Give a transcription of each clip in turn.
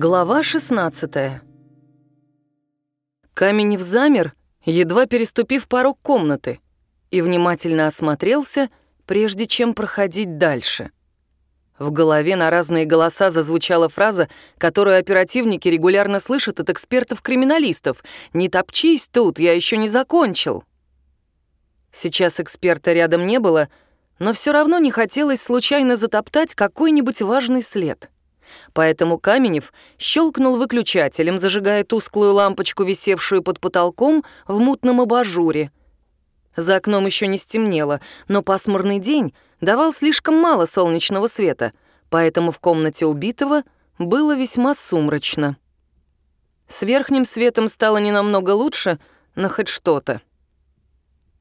Глава 16 Каменев замер, едва переступив порог комнаты, и внимательно осмотрелся, прежде чем проходить дальше. В голове на разные голоса зазвучала фраза, которую оперативники регулярно слышат от экспертов-криминалистов «Не топчись тут, я еще не закончил». Сейчас эксперта рядом не было, но все равно не хотелось случайно затоптать какой-нибудь важный след — Поэтому Каменев щелкнул выключателем, зажигая тусклую лампочку, висевшую под потолком в мутном абажуре. За окном еще не стемнело, но пасмурный день давал слишком мало солнечного света, поэтому в комнате убитого было весьма сумрачно. С верхним светом стало не намного лучше, но хоть что-то.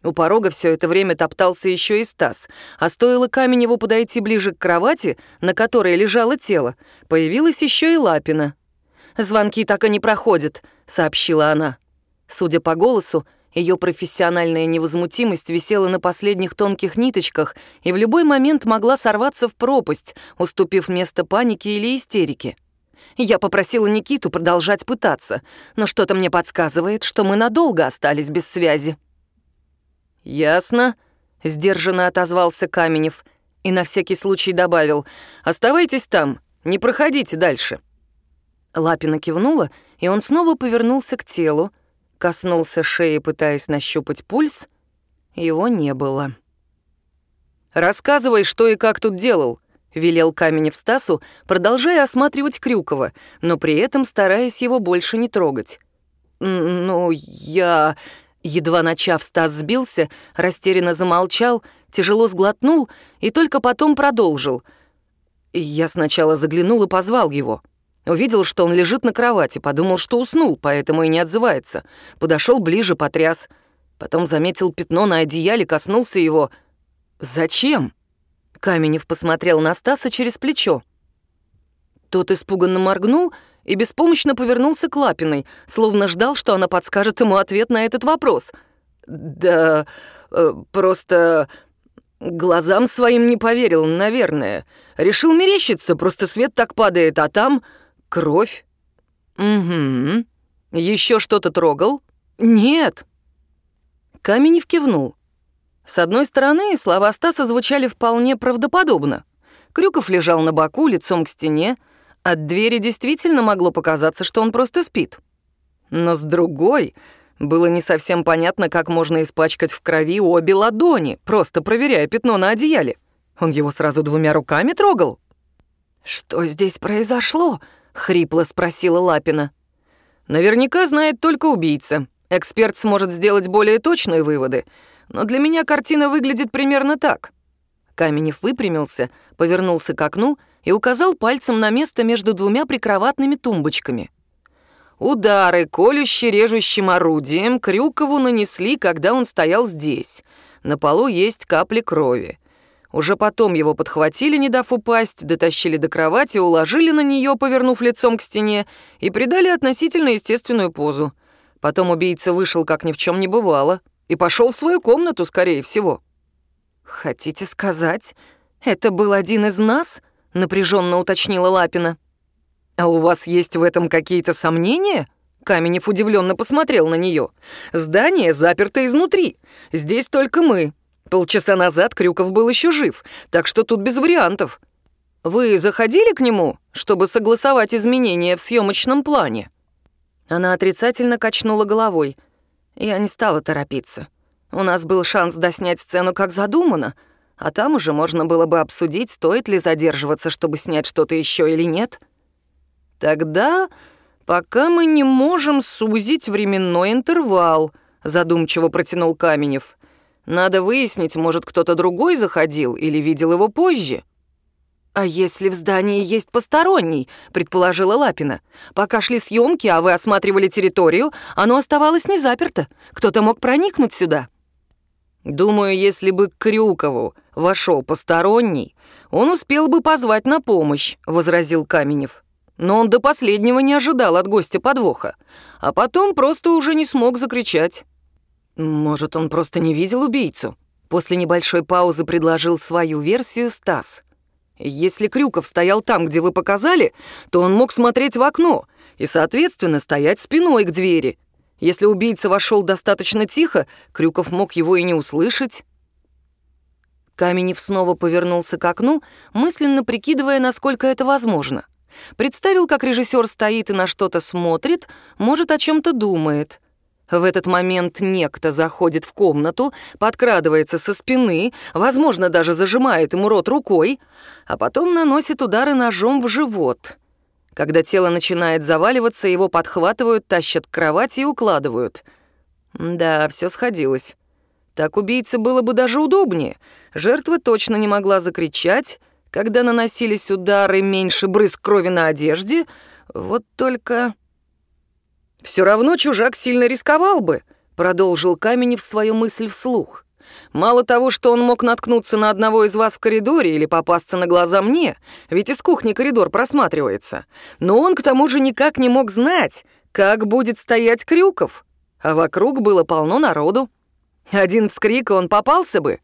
У порога все это время топтался еще и Стас, а стоило Каменеву подойти ближе к кровати, на которой лежало тело, появилась еще и Лапина. «Звонки так и не проходят», — сообщила она. Судя по голосу, ее профессиональная невозмутимость висела на последних тонких ниточках и в любой момент могла сорваться в пропасть, уступив место панике или истерике. Я попросила Никиту продолжать пытаться, но что-то мне подсказывает, что мы надолго остались без связи. «Ясно», — сдержанно отозвался Каменев и на всякий случай добавил, «Оставайтесь там, не проходите дальше». Лапина кивнула, и он снова повернулся к телу, коснулся шеи, пытаясь нащупать пульс. Его не было. «Рассказывай, что и как тут делал», — велел Каменев Стасу, продолжая осматривать Крюкова, но при этом стараясь его больше не трогать. «Ну, я...» Едва начав, Стас сбился, растерянно замолчал, тяжело сглотнул и только потом продолжил. Я сначала заглянул и позвал его. Увидел, что он лежит на кровати, подумал, что уснул, поэтому и не отзывается. Подошел ближе, потряс. Потом заметил пятно на одеяле, коснулся его. «Зачем?» Каменев посмотрел на Стаса через плечо. Тот испуганно моргнул — и беспомощно повернулся к Лапиной, словно ждал, что она подскажет ему ответ на этот вопрос. «Да, э, просто...» Глазам своим не поверил, наверное. Решил мерещиться, просто свет так падает, а там кровь. Угу. Еще что-то трогал? Нет. Каменев кивнул. С одной стороны, слова Стаса звучали вполне правдоподобно. Крюков лежал на боку, лицом к стене, от двери действительно могло показаться, что он просто спит. Но с другой, было не совсем понятно, как можно испачкать в крови обе ладони, просто проверяя пятно на одеяле. Он его сразу двумя руками трогал. «Что здесь произошло?» — хрипло спросила Лапина. «Наверняка знает только убийца. Эксперт сможет сделать более точные выводы, но для меня картина выглядит примерно так». Каменев выпрямился, повернулся к окну и указал пальцем на место между двумя прикроватными тумбочками. Удары колюще-режущим орудием Крюкову нанесли, когда он стоял здесь. На полу есть капли крови. Уже потом его подхватили, не дав упасть, дотащили до кровати, уложили на нее, повернув лицом к стене, и придали относительно естественную позу. Потом убийца вышел, как ни в чем не бывало, и пошел в свою комнату, скорее всего. «Хотите сказать, это был один из нас?» Напряженно уточнила Лапина. «А у вас есть в этом какие-то сомнения?» Каменев удивленно посмотрел на нее. «Здание заперто изнутри. Здесь только мы. Полчаса назад Крюков был еще жив, так что тут без вариантов. Вы заходили к нему, чтобы согласовать изменения в съемочном плане?» Она отрицательно качнула головой. Я не стала торопиться. У нас был шанс доснять сцену как задумано — а там уже можно было бы обсудить, стоит ли задерживаться, чтобы снять что-то еще или нет. Тогда, пока мы не можем сузить временной интервал, задумчиво протянул Каменев. Надо выяснить, может, кто-то другой заходил или видел его позже. «А если в здании есть посторонний?» — предположила Лапина. «Пока шли съемки, а вы осматривали территорию, оно оставалось не заперто. Кто-то мог проникнуть сюда». Думаю, если бы Крюкову вошел посторонний, он успел бы позвать на помощь, возразил Каменев. Но он до последнего не ожидал от гостя подвоха, а потом просто уже не смог закричать. Может, он просто не видел убийцу? После небольшой паузы предложил свою версию Стас. Если Крюков стоял там, где вы показали, то он мог смотреть в окно и, соответственно, стоять спиной к двери. Если убийца вошел достаточно тихо, Крюков мог его и не услышать. Каменев снова повернулся к окну, мысленно прикидывая, насколько это возможно. Представил, как режиссер стоит и на что-то смотрит, может, о чем-то думает — в этот момент некто заходит в комнату, подкрадывается со спины, возможно, даже зажимает ему рот рукой, а потом наносит удары ножом в живот. Когда тело начинает заваливаться, его подхватывают, тащат к кровати и укладывают. Да, все сходилось. Так убийце было бы даже удобнее. Жертва точно не могла закричать, когда наносились удары, меньше брызг крови на одежде. Вот только... Все равно чужак сильно рисковал бы, продолжил Каменев свою мысль вслух. Мало того, что он мог наткнуться на одного из вас в коридоре или попасться на глаза мне, ведь из кухни коридор просматривается, но он к тому же никак не мог знать, как будет стоять Крюков, а вокруг было полно народу. Один вскрик, и он попался бы.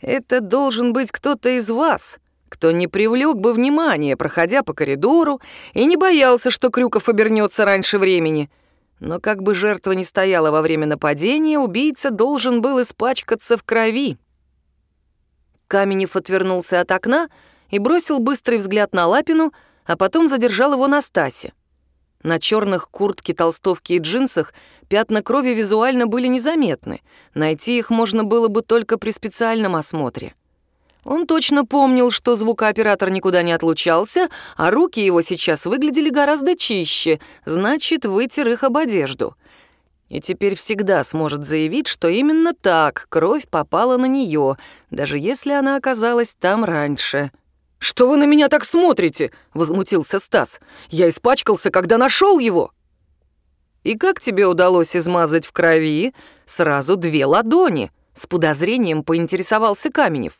Это должен быть кто-то из вас, кто не привлек бы внимания, проходя по коридору, и не боялся, что Крюков обернется раньше времени. Но как бы жертва ни стояла во время нападения, убийца должен был испачкаться в крови. Каменев отвернулся от окна и бросил быстрый взгляд на Лапину, а потом задержал его на Стасе. На черных куртке, толстовке и джинсах пятна крови визуально были незаметны. Найти их можно было бы только при специальном осмотре. Он точно помнил, что звукооператор никуда не отлучался, а руки его сейчас выглядели гораздо чище, значит, вытер их об одежду. И теперь всегда сможет заявить, что именно так кровь попала на нее, даже если она оказалась там раньше. «Что вы на меня так смотрите?» — возмутился Стас. «Я испачкался, когда нашел его!» «И как тебе удалось измазать в крови сразу две ладони?» — с подозрением поинтересовался Каменев.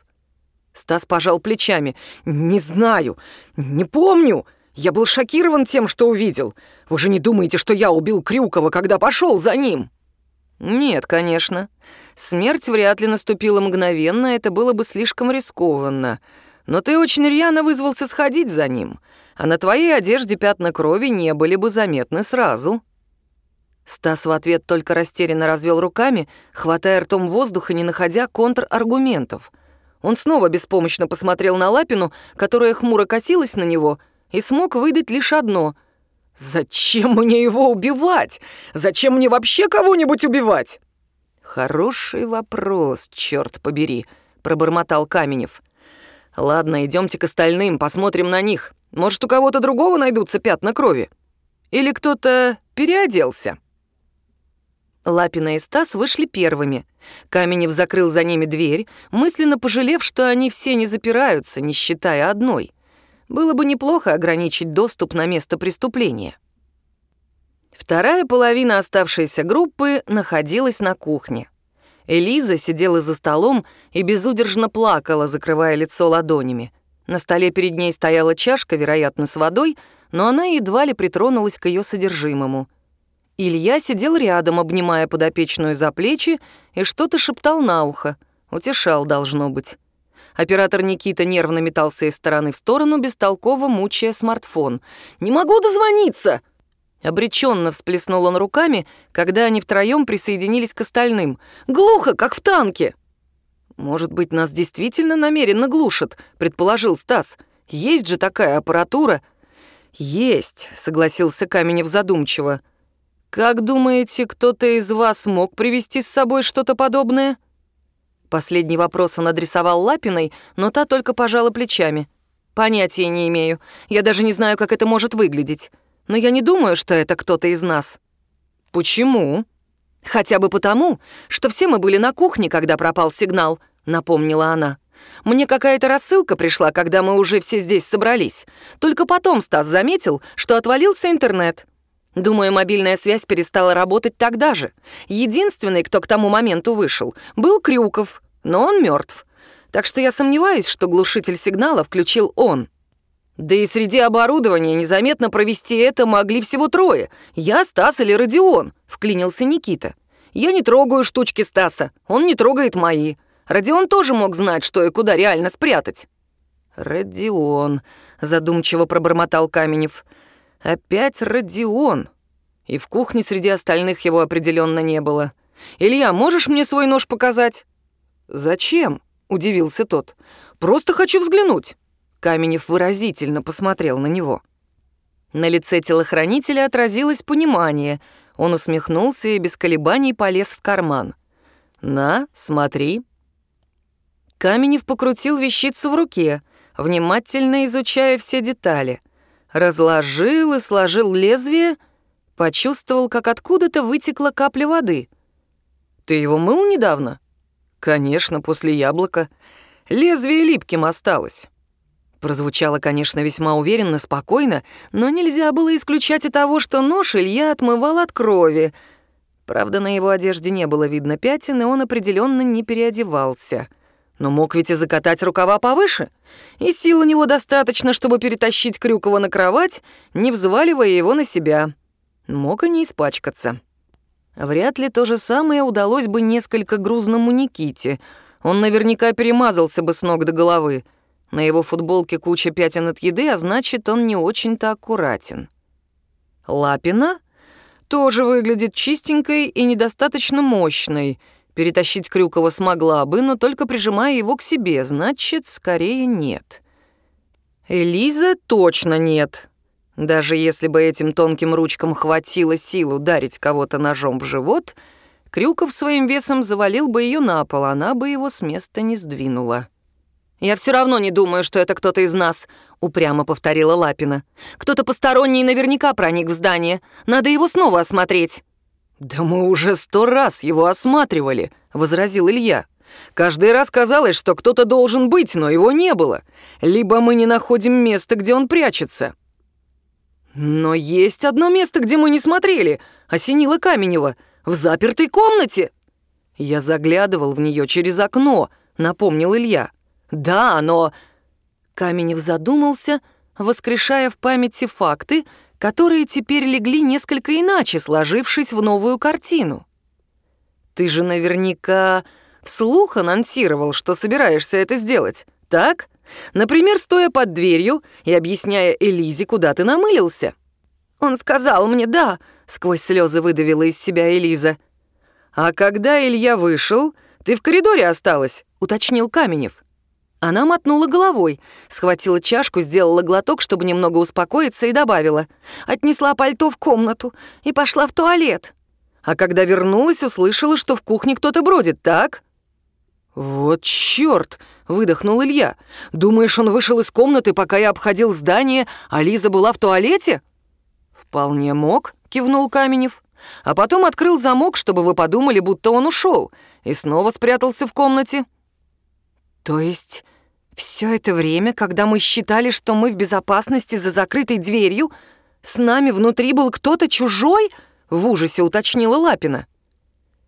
Стас пожал плечами. «Не знаю, не помню. Я был шокирован тем, что увидел. Вы же не думаете, что я убил Крюкова, когда пошел за ним?» «Нет, конечно. Смерть вряд ли наступила мгновенно, это было бы слишком рискованно. Но ты очень рьяно вызвался сходить за ним, а на твоей одежде пятна крови не были бы заметны сразу». Стас в ответ только растерянно развел руками, хватая ртом воздуха, не находя контраргументов — он снова беспомощно посмотрел на Лапину, которая хмуро косилась на него, и смог выдать лишь одно. «Зачем мне его убивать? Зачем мне вообще кого-нибудь убивать?» «Хороший вопрос, черт побери», — пробормотал Каменев. «Ладно, идемте к остальным, посмотрим на них. Может, у кого-то другого найдутся пятна крови? Или кто-то переоделся?» Лапина и Стас вышли первыми. Каменев закрыл за ними дверь, мысленно пожалев, что они все не запираются, не считая одной. Было бы неплохо ограничить доступ на место преступления. Вторая половина оставшейся группы находилась на кухне. Элиза сидела за столом и безудержно плакала, закрывая лицо ладонями. На столе перед ней стояла чашка, вероятно, с водой, но она едва ли притронулась к ее содержимому. Илья сидел рядом, обнимая подопечную за плечи, и что-то шептал на ухо. Утешал, должно быть. Оператор Никита нервно метался из стороны в сторону, бестолково мучая смартфон. «Не могу дозвониться!» Обреченно всплеснул он руками, когда они втроем присоединились к остальным. «Глухо, как в танке!» «Может быть, нас действительно намеренно глушат», — предположил Стас. «Есть же такая аппаратура». «Есть», — согласился Каменев задумчиво. «Как думаете, кто-то из вас мог привести с собой что-то подобное?» Последний вопрос он адресовал Лапиной, но та только пожала плечами. «Понятия не имею. Я даже не знаю, как это может выглядеть. Но я не думаю, что это кто-то из нас». «Почему?» «Хотя бы потому, что все мы были на кухне, когда пропал сигнал», — напомнила она. «Мне какая-то рассылка пришла, когда мы уже все здесь собрались. Только потом Стас заметил, что отвалился интернет. Думаю, мобильная связь перестала работать тогда же. Единственный, кто к тому моменту вышел, был Крюков, но он мертв. Так что я сомневаюсь, что глушитель сигнала включил он. Да и среди оборудования незаметно провести это могли всего трое. Я, Стас или Родион, вклинился Никита. Я не трогаю штучки Стаса, он не трогает мои. Родион тоже мог знать, что и куда реально спрятать. «Родион», — задумчиво пробормотал Каменев. «Опять Родион». И в кухне среди остальных его определенно не было. «Илья, можешь мне свой нож показать?» «Зачем?» — удивился тот. «Просто хочу взглянуть». Каменев выразительно посмотрел на него. На лице телохранителя отразилось понимание. Он усмехнулся и без колебаний полез в карман. «На, смотри». Каменев покрутил вещицу в руке, внимательно изучая все детали. Разложил и сложил лезвие, почувствовал, как откуда-то вытекла капля воды. «Ты его мыл недавно?» «Конечно, после яблока. Лезвие липким осталось». Прозвучало, конечно, весьма уверенно, спокойно, но нельзя было исключать и того, что нож Илья отмывал от крови. Правда, на его одежде не было видно пятен, и он определенно не переодевался. Но мог ведь и закатать рукава повыше, и сил у него достаточно, чтобы перетащить Крюкова на кровать, не взваливая его на себя. Мог и не испачкаться. Вряд ли то же самое удалось бы несколько грузному Никите. Он наверняка перемазался бы с ног до головы — на его футболке куча пятен от еды, а значит, он не очень-то аккуратен. Лапина тоже выглядит чистенькой и недостаточно мощной. Перетащить Крюкова смогла бы, но только прижимая его к себе, значит, скорее нет. Элиза точно нет. Даже если бы этим тонким ручкам хватило сил ударить кого-то ножом в живот, Крюков своим весом завалил бы ее на пол, она бы его с места не сдвинула. «Я все равно не думаю, что это кто-то из нас», — упрямо повторила Лапина. «Кто-то посторонний наверняка проник в здание. Надо его снова осмотреть». «Да мы уже сто раз его осматривали», — возразил Илья. «Каждый раз казалось, что кто-то должен быть, но его не было. Либо мы не находим место, где он прячется». «Но есть одно место, где мы не смотрели», — осенила Каменева. «В запертой комнате». «Я заглядывал в нее через окно», — напомнил Илья. «Да, но...» Каменев задумался, воскрешая в памяти факты, которые теперь легли несколько иначе, сложившись в новую картину. «Ты же наверняка вслух анонсировал, что собираешься это сделать, так? Например, стоя под дверью и объясняя Элизе, куда ты намылился». «Он сказал мне «да», — сквозь слезы выдавила из себя Элиза. «А когда Илья вышел, ты в коридоре осталась», — уточнил Каменев. Она мотнула головой, схватила чашку, сделала глоток, чтобы немного успокоиться, и добавила. Отнесла пальто в комнату и пошла в туалет. А когда вернулась, услышала, что в кухне кто-то бродит, так? «Вот чёрт!» — выдохнул Илья. «Думаешь, он вышел из комнаты, пока я обходил здание, а Лиза была в туалете?» «Вполне мог», — кивнул Каменев. «А потом открыл замок, чтобы вы подумали, будто он ушел, и снова спрятался в комнате». «То есть все это время, когда мы считали, что мы в безопасности за закрытой дверью, с нами внутри был кто-то чужой?» — в ужасе уточнила Лапина.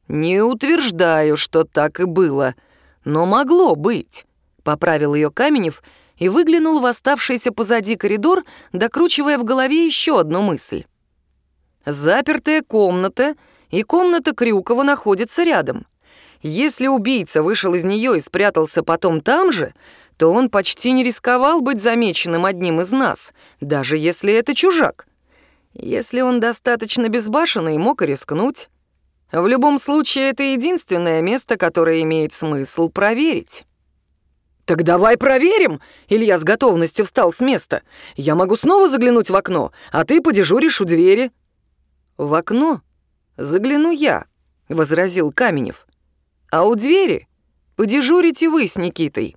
«Не утверждаю, что так и было, но могло быть», — поправил ее Каменев и выглянул в оставшийся позади коридор, докручивая в голове еще одну мысль. «Запертая комната и комната Крюкова находятся рядом. Если убийца вышел из нее и спрятался потом там же, то он почти не рисковал быть замеченным одним из нас, даже если это чужак. Если он достаточно безбашенный, мог и рискнуть. В любом случае, это единственное место, которое имеет смысл проверить. «Так давай проверим!» Илья с готовностью встал с места. «Я могу снова заглянуть в окно, а ты подежуришь у двери». «В окно загляну я», — возразил Каменев. А у двери подежурите вы с Никитой.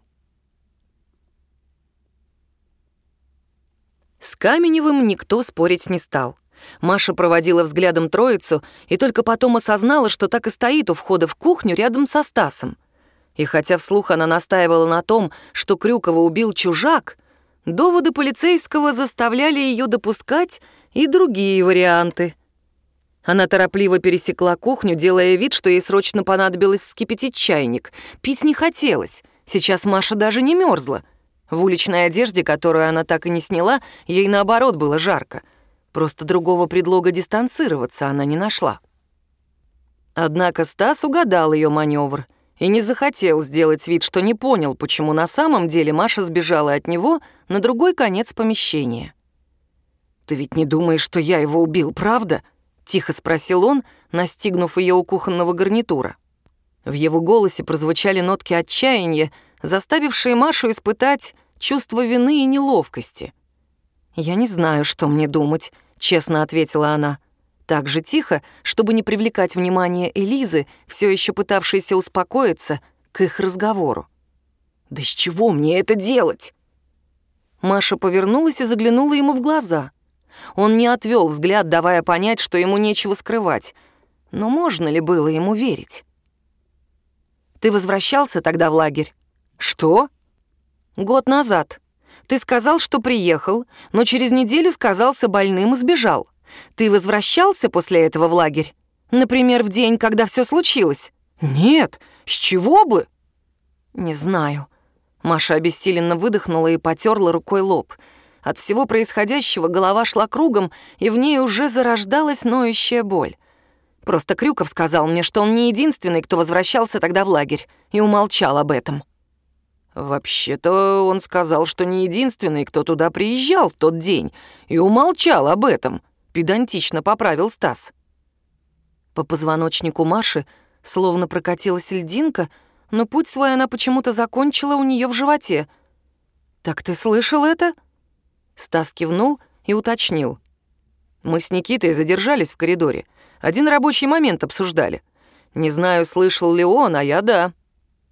С Каменевым никто спорить не стал. Маша проводила взглядом троицу и только потом осознала, что так и стоит у входа в кухню рядом со Стасом. И хотя вслух она настаивала на том, что Крюкова убил чужак, доводы полицейского заставляли ее допускать и другие варианты — она торопливо пересекла кухню, делая вид, что ей срочно понадобилось вскипятить чайник. Пить не хотелось. Сейчас Маша даже не мерзла. В уличной одежде, которую она так и не сняла, ей наоборот было жарко. Просто другого предлога дистанцироваться она не нашла. Однако Стас угадал ее маневр и не захотел сделать вид, что не понял, почему на самом деле Маша сбежала от него на другой конец помещения. «Ты ведь не думаешь, что я его убил, правда?» — тихо спросил он, настигнув ее у кухонного гарнитура. В его голосе прозвучали нотки отчаяния, заставившие Машу испытать чувство вины и неловкости. «Я не знаю, что мне думать», — честно ответила она. Так же тихо, чтобы не привлекать внимание Элизы, все еще пытавшейся успокоиться, к их разговору. «Да с чего мне это делать?» Маша повернулась и заглянула ему в глаза. Он не отвел взгляд, давая понять, что ему нечего скрывать. Но можно ли было ему верить? «Ты возвращался тогда в лагерь?» «Что?» «Год назад. Ты сказал, что приехал, но через неделю сказался больным и сбежал. Ты возвращался после этого в лагерь? Например, в день, когда все случилось?» «Нет, с чего бы?» «Не знаю». Маша обессиленно выдохнула и потерла рукой лоб. От всего происходящего голова шла кругом, и в ней уже зарождалась ноющая боль. Просто Крюков сказал мне, что он не единственный, кто возвращался тогда в лагерь, и умолчал об этом. «Вообще-то он сказал, что не единственный, кто туда приезжал в тот день, и умолчал об этом», — педантично поправил Стас. По позвоночнику Маши словно прокатилась льдинка, но путь свой она почему-то закончила у нее в животе. «Так ты слышал это?» Стас кивнул и уточнил. «Мы с Никитой задержались в коридоре. Один рабочий момент обсуждали. Не знаю, слышал ли он, а я да».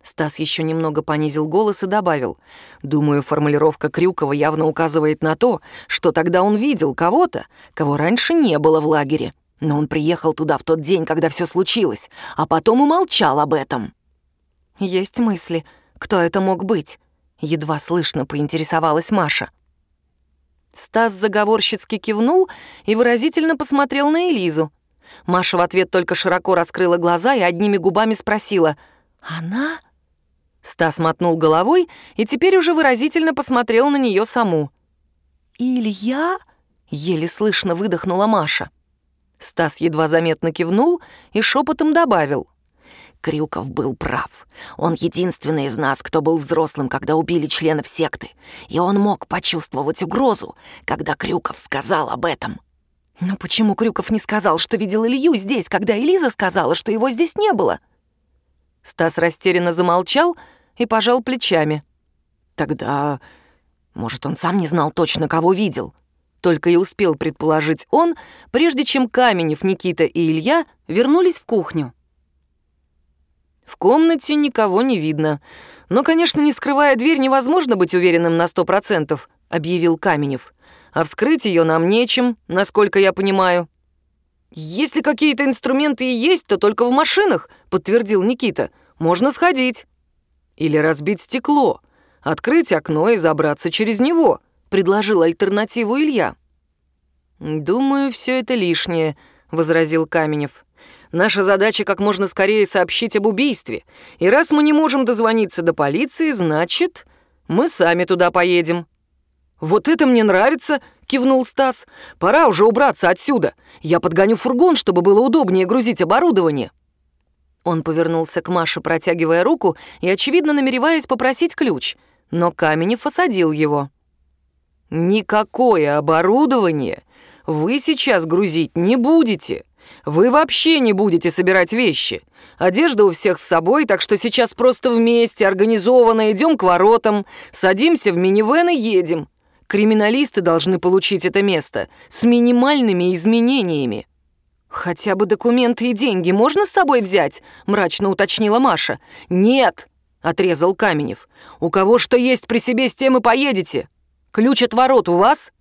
Стас еще немного понизил голос и добавил. «Думаю, формулировка Крюкова явно указывает на то, что тогда он видел кого-то, кого раньше не было в лагере. Но он приехал туда в тот день, когда все случилось, а потом умолчал об этом». «Есть мысли, кто это мог быть?» Едва слышно поинтересовалась Маша. Стас заговорщицки кивнул и выразительно посмотрел на Элизу. Маша в ответ только широко раскрыла глаза и одними губами спросила «Она?» Стас мотнул головой и теперь уже выразительно посмотрел на нее саму. «Илья?» — еле слышно выдохнула Маша. Стас едва заметно кивнул и шепотом добавил. Крюков был прав. Он единственный из нас, кто был взрослым, когда убили членов секты. И он мог почувствовать угрозу, когда Крюков сказал об этом. Но почему Крюков не сказал, что видел Илью здесь, когда Элиза сказала, что его здесь не было? Стас растерянно замолчал и пожал плечами. Тогда, может, он сам не знал точно, кого видел. Только и успел предположить он, прежде чем Каменев, Никита и Илья вернулись в кухню. В комнате никого не видно. Но, конечно, не скрывая дверь, невозможно быть уверенным на сто процентов, объявил Каменев а вскрыть ее нам нечем, насколько я понимаю». «Если какие-то инструменты и есть, то только в машинах», — подтвердил Никита. «Можно сходить». «Или разбить стекло, открыть окно и забраться через него», — предложил альтернативу Илья. «Думаю, все это лишнее», — возразил Каменев. «Наша задача как можно скорее сообщить об убийстве. И раз мы не можем дозвониться до полиции, значит, мы сами туда поедем». «Вот это мне нравится!» — кивнул Стас. «Пора уже убраться отсюда. Я подгоню фургон, чтобы было удобнее грузить оборудование». Он повернулся к Маше, протягивая руку и, очевидно, намереваясь попросить ключ, но Каменев осадил его. «Никакое оборудование вы сейчас грузить не будете. Вы вообще не будете собирать вещи. Одежда у всех с собой, так что сейчас просто вместе, организованно идем к воротам, садимся в минивэн и едем. Криминалисты должны получить это место с минимальными изменениями. «Хотя бы документы и деньги можно с собой взять?» — мрачно уточнила Маша. «Нет!» — отрезал Каменев. «У кого что есть при себе, с тем и поедете. Ключ от ворот у вас?»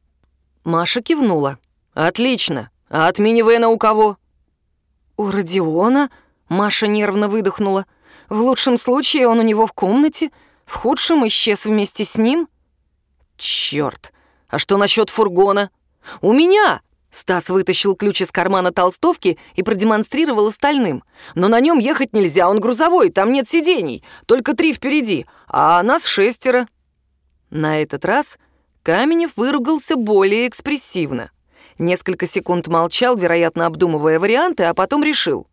Маша кивнула. «Отлично. А от минивэна у кого?» «У Родиона?» — Маша нервно выдохнула. «В лучшем случае он у него в комнате, в худшем исчез вместе с ним». Черт! А что насчет фургона? У меня! Стас вытащил ключ из кармана толстовки и продемонстрировал остальным. Но на нем ехать нельзя, он грузовой, там нет сидений, только три впереди, а нас шестеро. На этот раз Каменев выругался более экспрессивно. Несколько секунд молчал, вероятно, обдумывая варианты, а потом решил.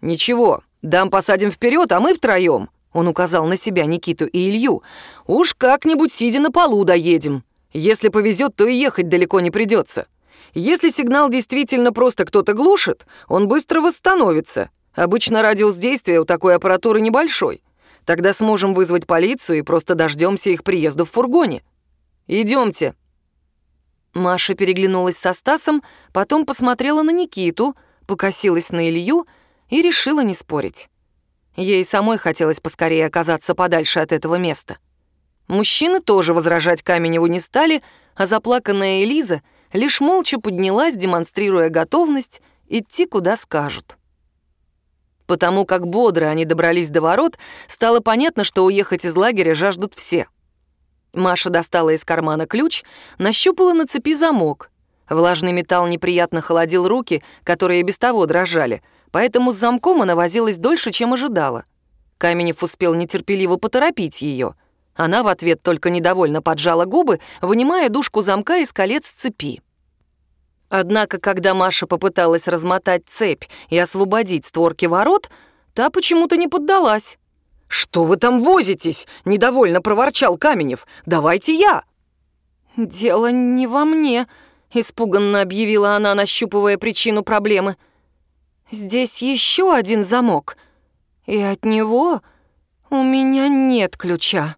«Ничего, Дам посадим вперед, а мы втроем. Он указал на себя Никиту и Илью. Уж как-нибудь сидя на полу доедем. Если повезет, то и ехать далеко не придется. Если сигнал действительно просто кто-то глушит, он быстро восстановится. Обычно радиус действия у такой аппаратуры небольшой. Тогда сможем вызвать полицию и просто дождемся их приезда в фургоне. Идемте. Маша переглянулась со Стасом, потом посмотрела на Никиту, покосилась на Илью и решила не спорить. Ей самой хотелось поскорее оказаться подальше от этого места. Мужчины тоже возражать Каменеву не стали, а заплаканная Элиза лишь молча поднялась, демонстрируя готовность идти куда скажут. Потому как бодро они добрались до ворот, стало понятно, что уехать из лагеря жаждут все. Маша достала из кармана ключ, нащупала на цепи замок. Влажный металл неприятно холодил руки, которые без того дрожали, поэтому с замком она возилась дольше, чем ожидала. Каменев успел нетерпеливо поторопить ее. Она в ответ только недовольно поджала губы, вынимая дужку замка из колец цепи. Однако, когда Маша попыталась размотать цепь и освободить створки ворот, та почему-то не поддалась. «Что вы там возитесь?» — недовольно проворчал Каменев. «Давайте я!» «Дело не во мне», — испуганно объявила она, нащупывая причину проблемы. «Здесь еще один замок, и от него у меня нет ключа».